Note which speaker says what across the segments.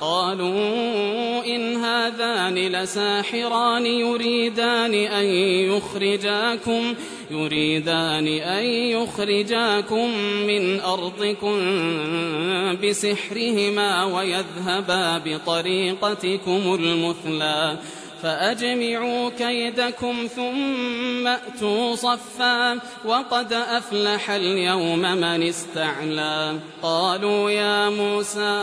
Speaker 1: قالوا إن هذان لساحران يريدان أن يخرجاكم يريدان أن يخرجاكم من أرضكم بسحرهما ويذهبا بطريقتكم المثلى. فأجمعوا كيدكم ثم أتوا صفا وقد أفلح اليوم من استعلى. قالوا يا موسى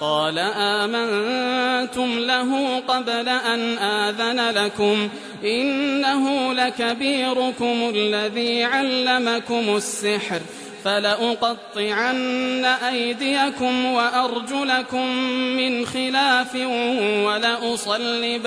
Speaker 1: قال آمنتم له قبل أن آذن لكم إنه لكبيركم الذي علمكم السحر فلأقطعن أيديكم وأرجلكم من خلاف ولأصلبنكم